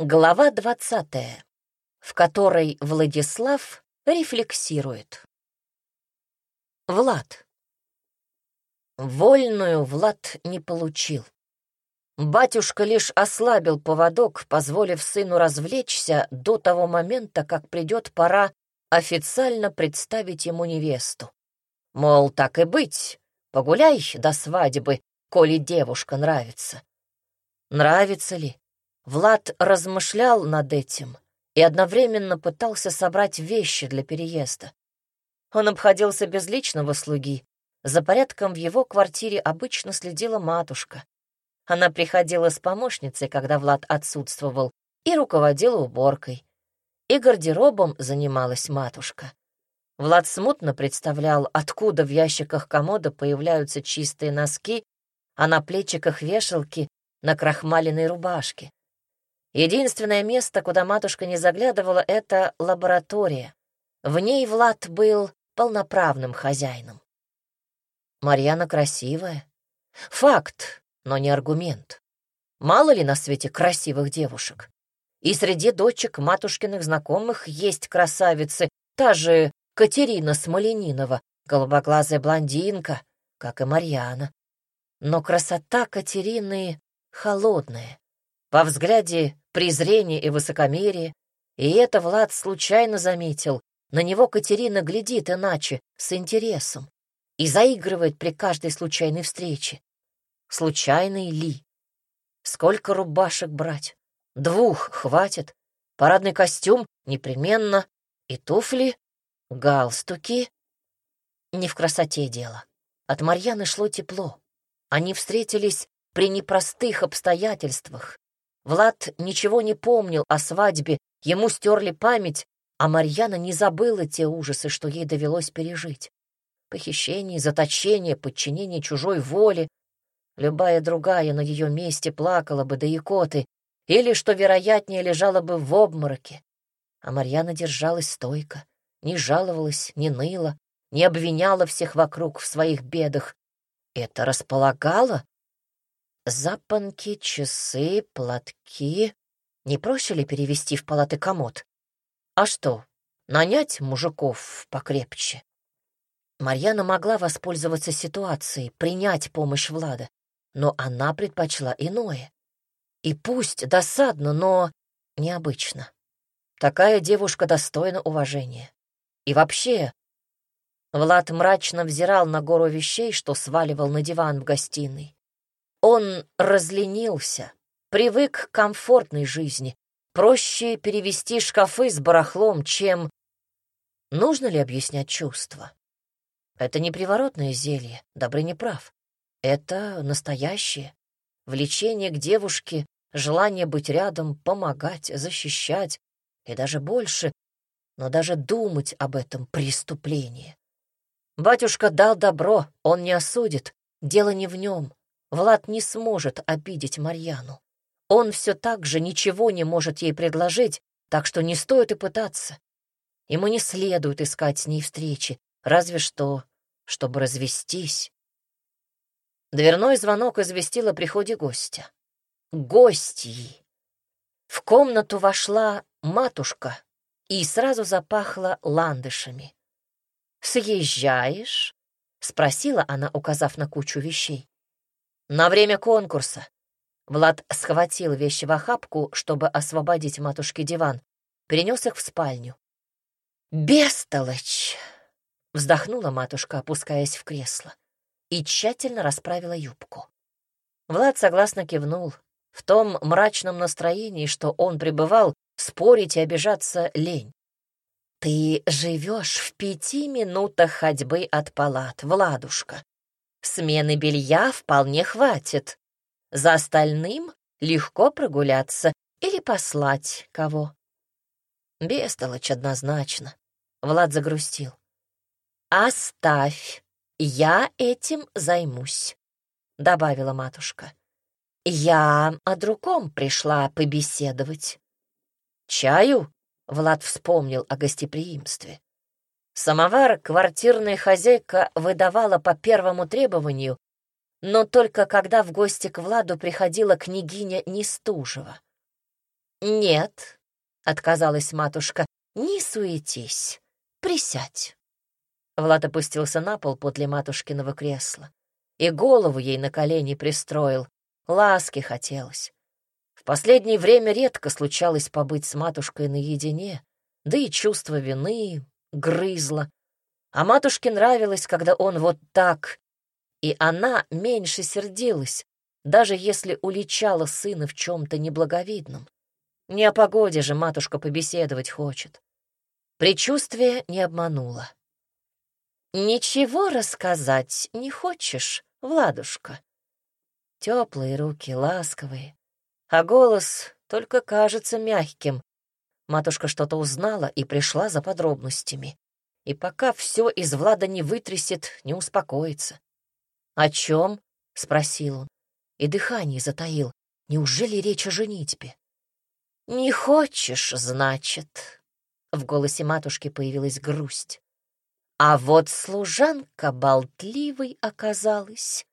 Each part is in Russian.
Глава двадцатая, в которой Владислав рефлексирует. Влад. Вольную Влад не получил. Батюшка лишь ослабил поводок, позволив сыну развлечься до того момента, как придет пора официально представить ему невесту. Мол, так и быть, погуляй до свадьбы, коли девушка нравится. Нравится ли? Влад размышлял над этим и одновременно пытался собрать вещи для переезда. Он обходился без личного слуги. За порядком в его квартире обычно следила матушка. Она приходила с помощницей, когда Влад отсутствовал, и руководила уборкой. И гардеробом занималась матушка. Влад смутно представлял, откуда в ящиках комода появляются чистые носки, а на плечиках вешалки на крахмаленной рубашке. Единственное место, куда матушка не заглядывала, — это лаборатория. В ней Влад был полноправным хозяином. Марьяна красивая. Факт, но не аргумент. Мало ли на свете красивых девушек. И среди дочек матушкиных знакомых есть красавицы, та же Катерина Смоленинова, голубоглазая блондинка, как и Марьяна. Но красота Катерины холодная. Во взгляде презрение и высокомерие, и это Влад случайно заметил. На него Катерина глядит иначе, с интересом, и заигрывает при каждой случайной встрече. Случайный ли? Сколько рубашек брать? Двух хватит. Парадный костюм непременно. И туфли, галстуки. Не в красоте дело. От Марьяны шло тепло. Они встретились при непростых обстоятельствах. Влад ничего не помнил о свадьбе, ему стерли память, а Марьяна не забыла те ужасы, что ей довелось пережить. Похищение, заточение, подчинение чужой воле. Любая другая на ее месте плакала бы до икоты, или, что вероятнее, лежала бы в обмороке. А Марьяна держалась стойко, не жаловалась, не ныла, не обвиняла всех вокруг в своих бедах. Это располагало Запонки, часы, платки. Не проще ли перевести в палаты комод? А что, нанять мужиков покрепче? Марьяна могла воспользоваться ситуацией, принять помощь Влада, но она предпочла иное. И пусть досадно, но необычно. Такая девушка достойна уважения. И вообще, Влад мрачно взирал на гору вещей, что сваливал на диван в гостиной. Он разленился, привык к комфортной жизни. Проще перевести шкафы с барахлом, чем... Нужно ли объяснять чувства? Это не приворотное зелье, добрый не прав. Это настоящее. Влечение к девушке, желание быть рядом, помогать, защищать и даже больше, но даже думать об этом преступлении. Батюшка дал добро, он не осудит, дело не в нем. Влад не сможет обидеть Марьяну. Он все так же ничего не может ей предложить, так что не стоит и пытаться. Ему не следует искать с ней встречи, разве что, чтобы развестись. Дверной звонок известил о приходе гостя. Гостьи! В комнату вошла матушка и сразу запахло ландышами. «Съезжаешь?» — спросила она, указав на кучу вещей. «На время конкурса». Влад схватил вещи в охапку, чтобы освободить матушке диван, перенес их в спальню. «Бестолочь!» — вздохнула матушка, опускаясь в кресло, и тщательно расправила юбку. Влад согласно кивнул. В том мрачном настроении, что он пребывал, спорить и обижаться лень. «Ты живешь в пяти минутах ходьбы от палат, Владушка. Смены белья вполне хватит. За остальным легко прогуляться или послать кого. Бестолочь однозначно. Влад загрустил. «Оставь, я этим займусь», — добавила матушка. «Я о другом пришла побеседовать». «Чаю?» — Влад вспомнил о гостеприимстве. Самовар квартирная хозяйка выдавала по первому требованию, но только когда в гости к Владу приходила княгиня Нестужева. «Нет», — отказалась матушка, — «не суетись, присядь». Влад опустился на пол подле матушкиного кресла и голову ей на колени пристроил. Ласки хотелось. В последнее время редко случалось побыть с матушкой наедине, да и чувство вины грызло. А матушке нравилось, когда он вот так, и она меньше сердилась, даже если уличала сына в чем-то неблаговидном. Не о погоде же матушка побеседовать хочет. Причувствие не обмануло. «Ничего рассказать не хочешь, Владушка?» Теплые руки, ласковые, а голос только кажется мягким. Матушка что-то узнала и пришла за подробностями. И пока все из Влада не вытрясет, не успокоится. «О чем?» — спросил он. И дыхание затаил. Неужели речь о женитьбе? «Не хочешь, значит?» В голосе матушки появилась грусть. А вот служанка болтливой оказалась.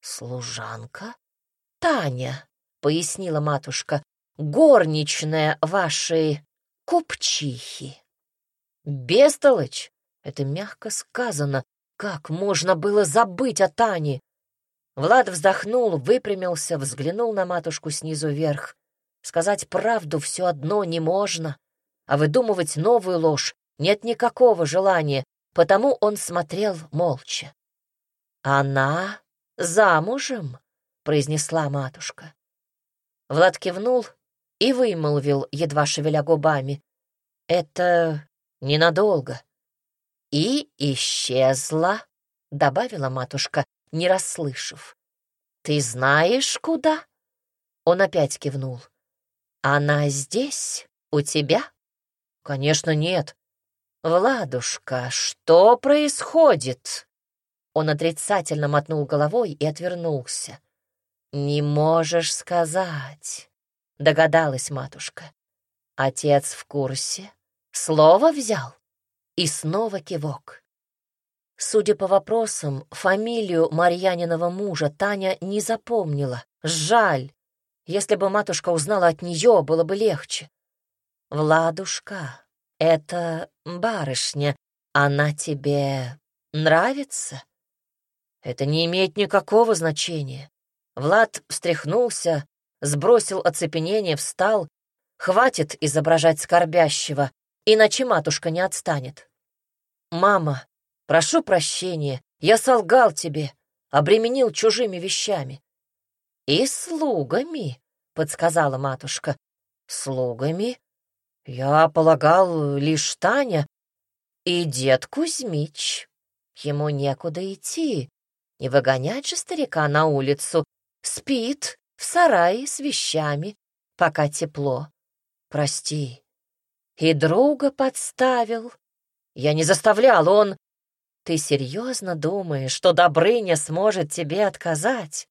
«Служанка?» «Таня», — пояснила матушка, — «горничная вашей купчихи». «Бестолочь!» — это мягко сказано. Как можно было забыть о Тане? Влад вздохнул, выпрямился, взглянул на матушку снизу вверх. Сказать правду все одно не можно, а выдумывать новую ложь нет никакого желания, потому он смотрел молча. «Она замужем?» — произнесла матушка. Влад кивнул и вымолвил, едва шевеля губами. «Это ненадолго». «И исчезла», — добавила матушка, не расслышав. «Ты знаешь, куда?» Он опять кивнул. «Она здесь, у тебя?» «Конечно, нет». «Владушка, что происходит?» Он отрицательно мотнул головой и отвернулся. «Не можешь сказать», — догадалась матушка. «Отец в курсе? Слово взял?» И снова кивок. Судя по вопросам, фамилию Марьяниного мужа Таня не запомнила. Жаль. Если бы матушка узнала от нее, было бы легче. «Владушка, это барышня. Она тебе нравится?» Это не имеет никакого значения. Влад встряхнулся, сбросил оцепенение, встал. Хватит изображать скорбящего, иначе матушка не отстанет. «Мама, прошу прощения, я солгал тебе, обременил чужими вещами». «И слугами», — подсказала матушка. «Слугами? Я полагал, лишь Таня и дед Кузьмич. Ему некуда идти, не выгонять же старика на улицу. Спит в сарае с вещами, пока тепло. Прости. И друга подставил. Я не заставлял, он... Ты серьезно думаешь, что Добрыня сможет тебе отказать?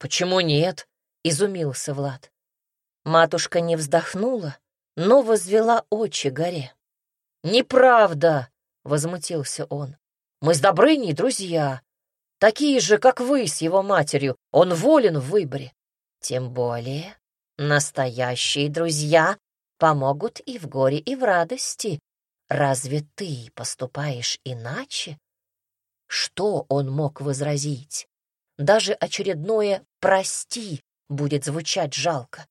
Почему нет? Изумился Влад. Матушка не вздохнула, но возвела очи горе. «Неправда!» — возмутился он. «Мы с Добрыней друзья, такие же, как вы с его матерью. Он волен в выборе. Тем более настоящие друзья помогут и в горе, и в радости. Разве ты поступаешь иначе? Что он мог возразить? Даже очередное «прости» будет звучать жалко.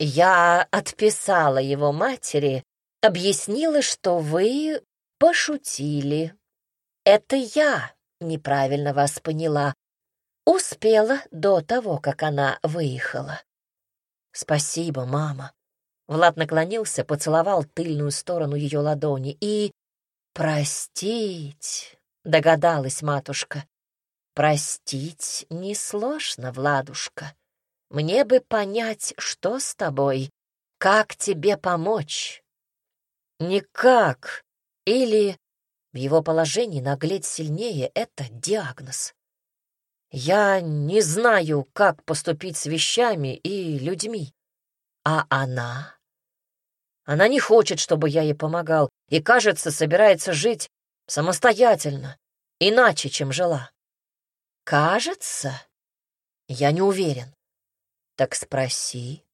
Я отписала его матери, объяснила, что вы пошутили. Это я неправильно вас поняла. Успела до того, как она выехала. Спасибо, мама. Влад наклонился, поцеловал тыльную сторону ее ладони и... «Простить», — догадалась матушка. «Простить несложно, Владушка. Мне бы понять, что с тобой, как тебе помочь». «Никак. Или в его положении наглеть сильнее — это диагноз. Я не знаю, как поступить с вещами и людьми. А она? Она не хочет, чтобы я ей помогал, и, кажется, собирается жить самостоятельно, иначе, чем жила. Кажется? Я не уверен. Так спроси.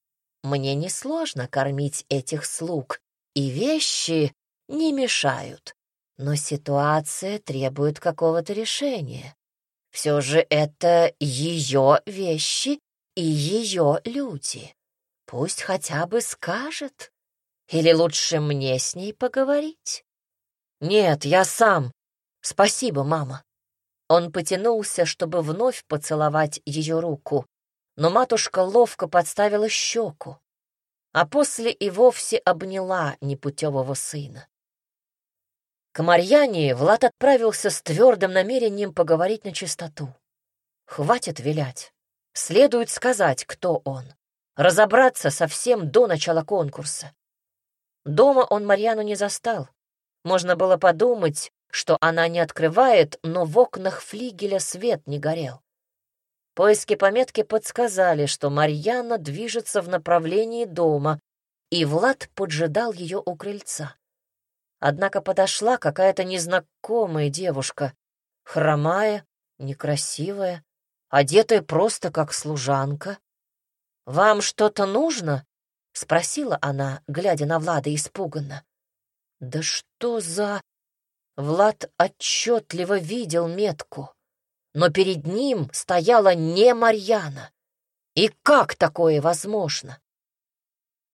мне несложно кормить этих слуг, и вещи не мешают. Но ситуация требует какого-то решения. Все же это ее вещи и ее люди. Пусть хотя бы скажет. Или лучше мне с ней поговорить? Нет, я сам. Спасибо, мама. Он потянулся, чтобы вновь поцеловать ее руку, но матушка ловко подставила щеку, а после и вовсе обняла непутевого сына. К Марьяне Влад отправился с твердым намерением поговорить на чистоту. Хватит вилять. Следует сказать, кто он. Разобраться совсем до начала конкурса. Дома он Марьяну не застал. Можно было подумать, что она не открывает, но в окнах флигеля свет не горел. Поиски пометки подсказали, что Марьяна движется в направлении дома, и Влад поджидал ее у крыльца. Однако подошла какая-то незнакомая девушка, хромая, некрасивая, одетая просто как служанка. «Вам что-то нужно?» — спросила она, глядя на Влада испуганно. «Да что за...» Влад отчетливо видел метку, но перед ним стояла не Марьяна. И как такое возможно?